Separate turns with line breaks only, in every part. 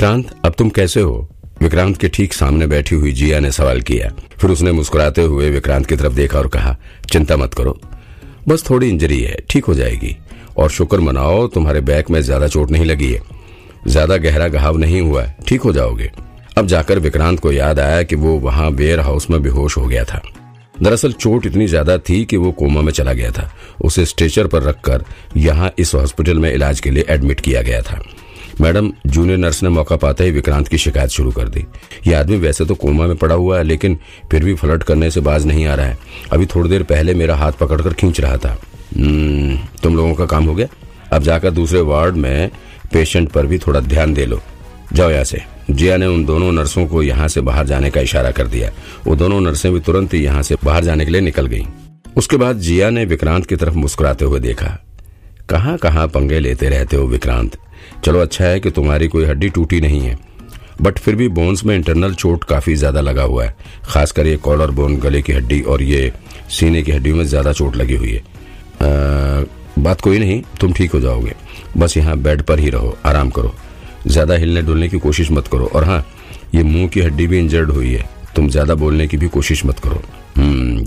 विक्रांत, अब तुम कैसे हो? विक्रांत के ठीक सामने बैठी हुई जिया ने सवाल किया। फिर उसने मुस्कुराते हुए विक्रांत की तरफ़ देखा और कहा, चिंता मत करो। बस थोड़ी इंजरी है, ठीक हो जाएगी। और शुक्र मनाओ, तुम्हारे बैक में ज़्यादा चोट नहीं लगी है। ज़्यादा गहरा घाव नहीं हुआ है, ठीक हो जाओगे। अब जाकर विक्रांत को याद आया कि वो वहाँ वेयर हाउस में बेहोश हो गया था। दरअसल चोट इतनी ज़्यादा थी कि वो कोमा में चला गया था। उसे स्ट्रेचर पर रखकर यहाँ इस हॉस्पिटल में इलाज के लिए एडमिट किया गया था। मैडम जूनियर नर्स ने मौका पाते ही विक्रांत की शिकायत शुरू कर दी। ये आदमी वैसे तो कोमा में पड़ा हुआ है लेकिन फिर भी फ्लर्ट करने से बाज नहीं आ रहा है। अभी थोड़ी देर पहले मेरा हाथ पकड़कर खींच रहा था। "हम्म, तुम लोगों का काम हो गया? अब जाकर दूसरे वार्ड में पेशेंट पर भी थोड़ा ध्यान दे लो। जाओ यहाँ से। जिया ने उन दोनों नर्सों को यहाँ से बाहर जाने का इशारा कर दिया। वो दोनों नर्सें भी तुरंत ही यहाँ से बाहर जाने के लिए निकल गईं। उसके बाद जिया ने विक्रांत की तरफ़ मुस्कुराते हुए देखा। कहाँ कहाँ पंगे लेते रहते हो विक्रांत? चलो अच्छा है कि तुम्हारी कोई हड्डी टूटी नहीं है। बट फिर भी बोन्स में इंटरनल चोट काफ़ी ज़्यादा लगा हुआ है। खासकर ये कॉलर बोन गले की हड्डी और ये सीने की हड्डियों में ज़्यादा चोट लगी हुई है। आ, बात कोई नहीं तुम ठीक हो जाओगे। बस यहाँ बेड पर ही रहो आराम करो। ज़्यादा हिलने डुलने की कोशिश मत करो। और हाँ ये मुँह की हड्डी भी इंजर्ड हुई है। तुम ज़्यादा बोलने की भी कोशिश मत करो।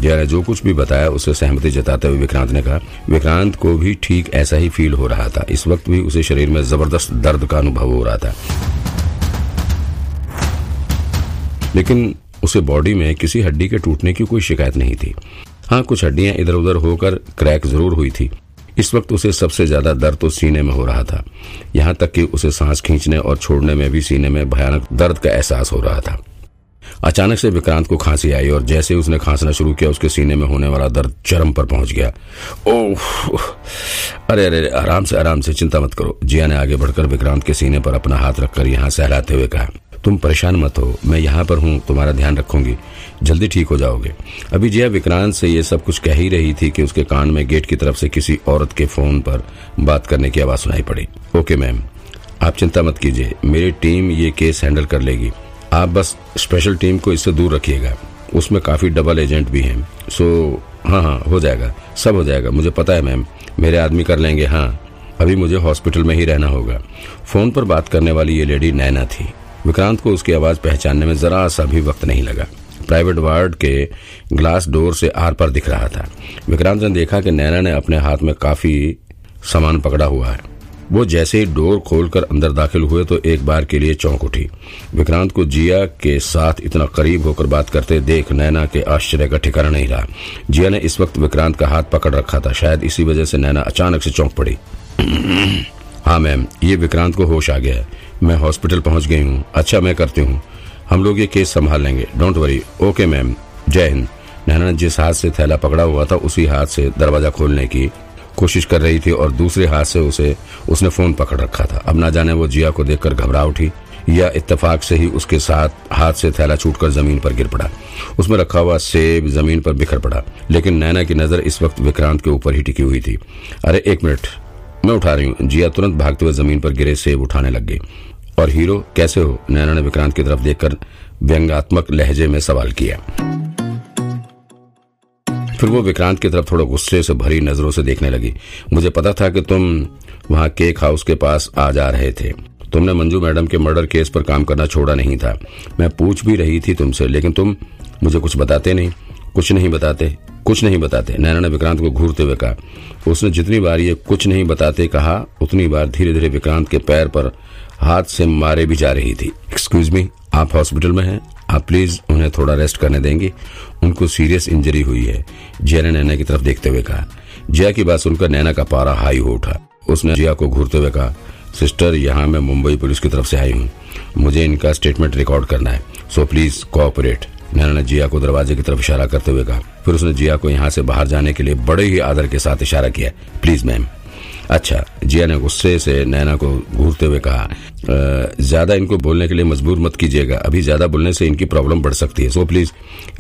जया ने जो कुछ भी बताया, उसे सहमति जताते हुए विक्रांत ने कहा, विक्रांत को भी ठीक ऐसा ही फील हो रहा था। इस वक्त भी उसे शरीर में ज़बरदस्त दर्द का अनुभव हो रहा था। लेकिन उसे बॉडी में किसी हड्डी के टूटने की कोई शिकायत नहीं थी। हाँ कुछ हड्डियाँ इधर उधर होकर क्रैक ज़रूर हुई थी। इस वक्त उसे सबसे ज़्यादा दर्द तो सीने में हो रहा था। यहाँ तक कि उसे सांस खींचने और छोड़ने में भी सीने में भयानक दर्द का एहसास हो रहा था। अचानक से विक्रांत को खांसी आई और जैसे उसने खांसना शुरू किया, उसके सीने में होने वाला दर्द चरम पर पहुँच गया। ओह अरे अरे, आराम से आराम से, चिंता मत करो। जिया ने आगे बढ़कर विक्रांत के सीने पर अपना हाथ रखकर यहाँ सहलाते हुए कहा, तुम परेशान मत हो, मैं यहाँ पर हूँ, तुम्हारा ध्यान रखूँगी। जल्दी ठीक हो जाओगे। अभी जिया विक्रांत से ये सब कुछ कह ही रही थी कि उसके कान में गेट की तरफ़ से किसी औरत के फ़ोन पर बात करने की आवाज़ सुनाई पड़ी। ओके, मैम, आप चिंता मत कीजिए, मेरी टीम ये केस हैंडल कर लेगी। आप बस स्पेशल टीम को इससे दूर रखिएगा। उसमें काफ़ी डबल एजेंट भी हैं। सो हाँ हाँ हो जाएगा। सब हो जाएगा। मुझे पता है मैम मेरे आदमी कर लेंगे। हाँ अभी मुझे हॉस्पिटल में ही रहना होगा। फ़ोन पर बात करने वाली ये लेडी नैना थी। विक्रांत को उसकी आवाज़ पहचानने में जरा सा भी वक्त नहीं लगा। प्राइवेट वार्ड के ग्लास डोर से आर पर दिख रहा था। विक्रांत ने देखा कि नैना ने अपने हाथ में काफ़ी सामान पकड़ा हुआ है। वो जैसे ही डोर खोलकर अंदर दाखिल हुए तो एक बार के लिए चौंक उठी। विक्रांत को जिया के साथ इतना करीब होकर बात करते देख नैना के आश्चर्य का ठिकाना नहीं रहा। जिया ने इस वक्त विक्रांत का हाथ पकड़ रखा था। शायद इसी वजह से नैना अचानक से चौंक पड़ी। हाँ मैम, ये विक्रांत को होश आ गया है। मैं हॉस्पिटल पहुँच गई हूँ। अच्छा मैं करती हूँ। हम लोग ये केस संभाल लेंगे। Don't worry. Okay, ma'am. जय हिंद। नैना ने जिस हाथ से थैला पकड़ा हुआ था, उसी हाथ से दरवाज़ा खोलने की कोशिश कर रही थी और दूसरे हाथ से उसे, उसने फ़ोन पकड़ रखा था। अब ना जाने वो जिया को देखकर घबरा उठी या इत्तेफाक से ही उसके साथ हाथ से थैला छूटकर ज़मीन पर गिर पड़ा। उसमें रखा हुआ सेब ज़मीन पर बिखर पड़ा, लेकिन नैना की नज़र इस वक्त विक्रांत के ऊपर ही टिकी हुई थी। अरे, एक मिनट, मैं उठा रही हूँ। जिया तुरंत भागते हुए ज़मीन पर गिरे सेब उठाने लग गई। और हीरो, कैसे हो? नैना ने विक्रांत की तरफ़ देखकर व्यंगात्मक लहजे में सवाल किया। फिर वो विक्रांत की तरफ़ थोड़ा गुस्से से भरी नज़रों से देखने लगी। मुझे पता था कि तुम वहाँ केक हाउस के पास आ जा रहे थे। तुमने मंजू मैडम के मर्डर केस पर काम करना छोड़ा नहीं था। मैं पूछ भी रही थी तुमसे, लेकिन तुम मुझे कुछ बताते नहीं। कुछ नहीं बताते, कुछ नहीं बताते नैना ने विक्रांत को घूरते हुए कहा। उसने जितनी बार ये कुछ नहीं बताते कहा, उतनी बार धीरे धीरे विक्रांत के पैर पर हाथ से मारे भी जा रही थी। एक्सक्यूज मी आप हॉस्पिटल में हैं? आप प्लीज़ उन्हें थोड़ा रेस्ट करने देंगे। उनको सीरियस इंजरी हुई है। जिया ने नैना की तरफ़ देखते हुए कहा। जिया की बात सुनकर नैना का पारा हाई हो उठा। उसने जिया को घूरते हुए कहा सिस्टर यहाँ मैं मुंबई पुलिस की तरफ़ से आई हूँ। मुझे इनका स्टेटमेंट रिकॉर्ड करना है। सो प्लीज़ कोऑपरेट नैना ने जिया को दरवाजे की तरफ़ इशारा करते हुए कहा। फिर उसने जिया को यहाँ से बाहर जाने के लिए बड़े ही आदर के साथ इशारा किया। प्लीज़ मैम अच्छा जिया ने गुस्से से नैना को घूरते हुए कहा ज़्यादा इनको बोलने के लिए मजबूर मत कीजिएगा, अभी ज़्यादा बोलने से इनकी प्रॉब्लम बढ़ सकती है। सो प्लीज़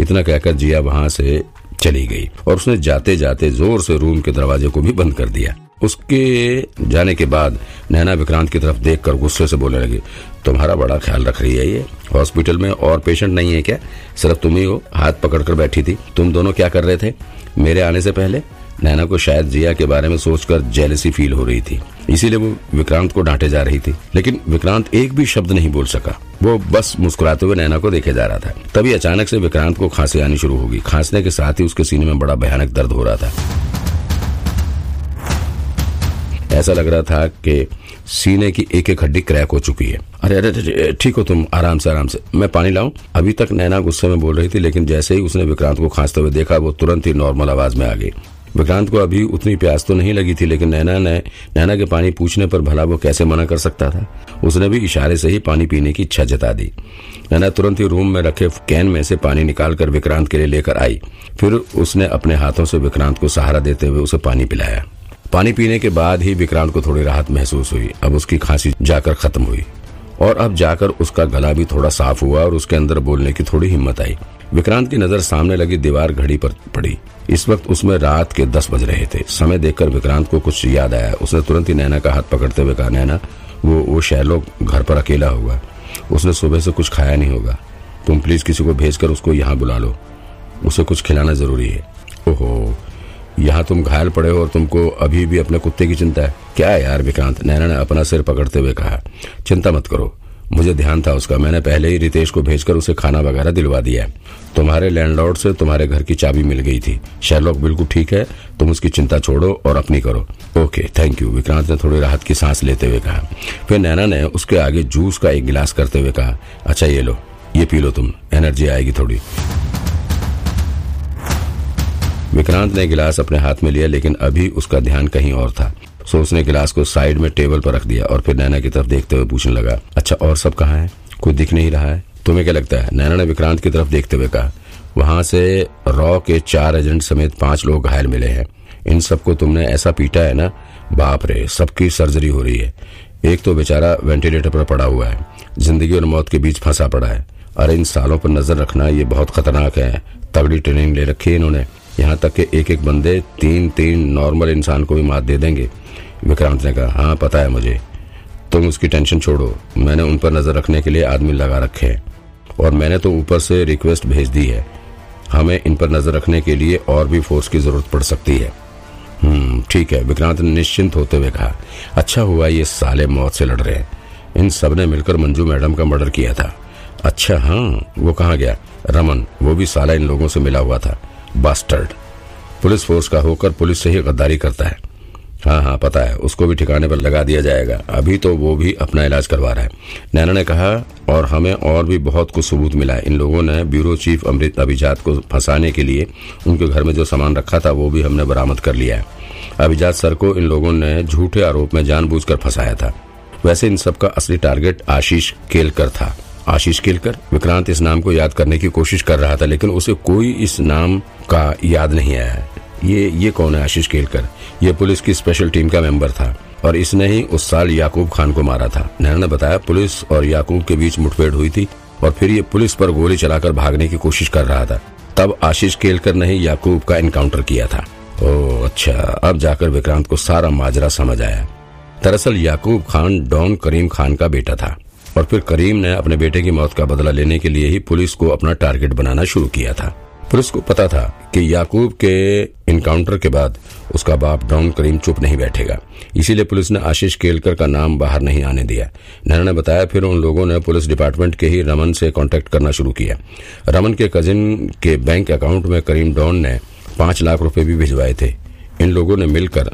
इतना कहकर जिया वहाँ से चली गई और उसने जाते जाते ज़ोर से रूम के दरवाजे को भी बंद कर दिया। उसके जाने के बाद नैना विक्रांत की तरफ़ देखकर गुस्से से बोलने लगी, तुम्हारा बड़ा ख्याल रख रही है ये? हॉस्पिटल में और पेशेंट नहीं है क्या? सिर्फ़ तुम ही हो, हाथ पकड़कर बैठी थी। तुम दोनों क्या कर रहे थे? मेरे आने से पहले? नैना को शायद जिया के बारे में सोचकर जेलसी फील हो रही थी। इसीलिए वो विक्रांत को डांटे जा रही थी। लेकिन विक्रांत एक भी शब्द नहीं बोल सका। वो बस मुस्कुराते हुए नैना को देखे जा रहा था। तभी अचानक से विक्रांत को खांसी आनी शुरू होगी। खांसने के साथ ही उसके सीने में बड़ा भयानक दर्द हो रहा था। ऐसा लग रहा था कि सीने की एक एक हड्डी क्रैक हो चुकी है। अरे अरे ठीक हो तुम, आराम से आराम से। मैं पानी लाऊं? अभी तक नैना गुस्से में बोल रही थी, लेकिन जैसे ही उसने विक्रांत को खांसते हुए देखा, वो तुरंत ही नॉर्मल आवाज़ में आ गई। विक्रांत को अभी उतनी प्यास तो नहीं लगी थी, लेकिन नैना ने, नैना के पानी पूछने पर भला वो कैसे मना कर सकता था? उसने भी इशारे से ही पानी पीने की इच्छा जता दी। नैना तुरंत ही रूम में रखे कैन में से पानी निकालकर विक्रांत के लिए लेकर आई। फिर उसने अपने हाथों से विक्रांत को सहारा देते हुए उसे पानी पिलाया। पानी पीने के बाद ही विक्रांत को थोड़ी राहत महसूस हुई। अब उसकी खांसी जाकर खत्म हुई। और अब जाकर उसका गला भी थोड़ा साफ़ हुआ और उसके अंदर बोलने की थोड़ी हिम्मत आई। विक्रांत की नज़र सामने लगी दीवार घड़ी पर पड़ी। इस वक्त उसमें रात के दस बज रहे थे। समय देखकर विक्रांत को कुछ याद आया। उसने तुरंत ही नैना का हाथ पकड़ते हुए कहा, नैना, वो वो शैलोक घर पर अकेला होगा। उसने सुबह से कुछ खाया नहीं होगा। तुम प्लीज़ किसी को भेजकर उसको यहाँ बुला लो। उसे कुछ खिलाना ज़रूरी है। ओहो, यहाँ तुम घायल पड़े हो और तुमको अभी भी अपने कुत्ते की चिंता है? क्या यार विक्रांत? नैना ने अपना सिर पकड़ते हुए कहा। चिंता मत करो। मुझे ध्यान था उसका। मैंने पहले ही रितेश को भेजकर उसे खाना वगैरह दिलवा दिया है। तुम्हारे लैंडलॉर्ड से तुम्हारे घर की चाबी मिल गई थी। शेरलॉक बिल्कुल ठीक है। तुम उसकी चिंता छोड़ो और अपनी करो। ओके थैंक यू विक्रांत ने थोड़ी राहत की सांस लेते हुए कहा। फिर नैना ने उसके आगे जूस का एक गिलास करते हुए कहा अच्छा ये लो। ये पी लो तुम। एनर्जी आएगी थोड़ी। विक्रांत ने गिलास अपने हाथ में लिया, लेकिन अभी उसका ध्यान कहीं और था। सो उसने गिलास को साइड में टेबल पर रख दिया और फिर नैना की तरफ़ देखते हुए पूछने लगा अच्छा और सब कहाँ है? कोई दिख नहीं रहा है? तुम्हें क्या लगता है? नैना ने विक्रांत की तरफ़ देखते हुए कहा, वहाँ से रॉ के चार एजेंट समेत पाँच लोग घायल मिले हैं। इन सबको तुमने ऐसा पीटा है ना? बाप रे, सबकी सर्जरी हो रही है। एक तो बेचारा वेंटिलेटर पर पड़ा हुआ है, ज़िंदगी और मौत के बीच फंसा पड़ा है। अरे, इन सालों पर नज़र रखना ये बहुत खतरनाक है। तगड़ी ट्रेनिंग ले रखी है इन्होंने। यहाँ तक कि एक एक बंदे तीन तीन नॉर्मल इंसान को भी मात दे देंगे। विक्रांत ने कहा हाँ पता है मुझे। तुम उसकी टेंशन छोड़ो। मैंने उन पर नज़र रखने के लिए आदमी लगा रखे हैं। और मैंने तो ऊपर से रिक्वेस्ट भेज दी है। हमें इन पर नज़र रखने के लिए और भी फोर्स की ज़रूरत पड़ सकती है। हम्म ठीक है, विक्रांत ने निश्चिंत होते हुए कहा। अच्छा हुआ, ये साले मौत से लड़ रहे हैं। इन सबने मिलकर मंजू मैडम का मर्डर किया था। अच्छा हाँ वो कहाँ गया? रमन, वो भी साला इन लोगों से मिला हुआ था। बास्टर्ड पुलिस फोर्स का होकर पुलिस से ही गद्दारी करता है। हाँ हाँ पता है। उसको भी ठिकाने पर लगा दिया जाएगा। अभी तो वो भी अपना इलाज करवा रहा है। नैना ने कहा, और हमें और भी बहुत कुछ सबूत मिला है। इन लोगों ने ब्यूरो चीफ अमृत अभिजात को फंसाने के लिए उनके घर में जो सामान रखा था, वो भी हमने बरामद कर लिया है। अभिजात सर को इन लोगों ने झूठे आरोप में जानबूझकर फंसाया था। वैसे इन सबका असली टारगेट आशीष केलकर था। आशीष केलकर। विक्रांत इस नाम को याद करने की कोशिश कर रहा था, लेकिन उसे कोई इस नाम का याद नहीं आया। ये ये कौन है आशीष केलकर? ये पुलिस की स्पेशल टीम का मेंबर था और इसने ही उस साल याकूब खान को मारा था। नैना ने बताया, पुलिस और याकूब के बीच मुठभेड़ हुई थी और फिर ये पुलिस पर गोली चलाकर भागने की कोशिश कर रहा था। तब आशीष केलकर ने ही याकूब का इनकाउंटर किया था। ओ अच्छा अब जाकर विक्रांत को सारा माजरा समझ आया। दरअसल याकूब खान डॉन करीम खान का बेटा था। और फिर करीम ने अपने बेटे की मौत का बदला लेने के लिए ही पुलिस को अपना टारगेट बनाना शुरू किया था। पुलिस को पता था कि याकूब के इनकाउंटर के बाद उसका बाप डॉन करीम चुप नहीं बैठेगा। इसीलिए पुलिस ने आशीष केलकर का नाम बाहर नहीं आने दिया। नैना ने बताया, फिर उन लोगों ने पुलिस डिपार्टमेंट के ही रमन से कांटेक्ट करना शुरू किया। रमन के कजिन के बैंक अकाउंट में करीम डॉन ने पाँच लाख रुपए भी भिजवाए थे। इन लोगों ने मिलकर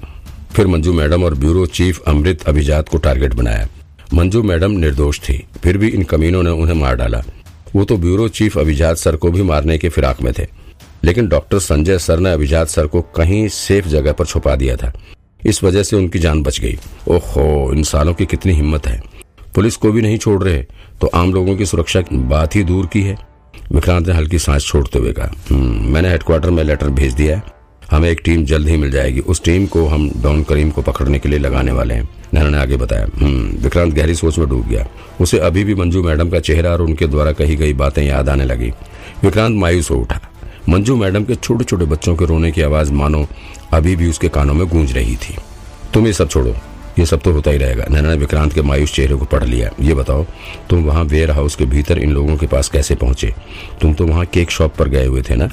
फिर मंजू मैडम और ब्यूरो चीफ अमृत अभिजात को टारगेट बनाया। मंजू मैडम निर्दोष थी फिर भी इन कमीनों ने उन्हें मार डाला। वो तो ब्यूरो चीफ अभिजात सर को भी मारने के फिराक में थे लेकिन डॉक्टर संजय सर ने अभिजात सर को कहीं सेफ़ जगह पर छुपा दिया था। इस वजह से उनकी जान बच गई। ओहो इन सालों की कितनी हिम्मत है। पुलिस को भी नहीं छोड़ रहे तो आम लोगों की सुरक्षा की बात ही दूर की है। विक्रांत ने हल्की सांस छोड़ते हुए कहा हम्म, मैंने हेडक्वार्टर में लेटर भेज दिया है। हमें एक टीम जल्द ही मिल जाएगी। उस टीम को हम डॉन करीम को पकड़ने के लिए लगाने वाले हैं। नैना ने आगे बताया हम्म, विक्रांत गहरी सोच में डूब गया। उसे अभी भी मंजू मैडम का चेहरा और उनके द्वारा कही गई बातें याद आने लगी। विक्रांत मायूस हो उठा। मंजू मैडम के छोटे छोटे बच्चों के रोने की आवाज़ मानो अभी भी उसके कानों में गूंज रही थी। तुम ये सब छोड़ो ये सब तो होता ही रहेगा। नैना ने विक्रांत के मायूस चेहरे को पढ़ लिया। ये बताओ तुम वहाँ वेयर हाउस के भीतर इन लोगों के पास कैसे पहुँचे? तुम तो वहाँ केक शॉप पर गए हुए थे ना?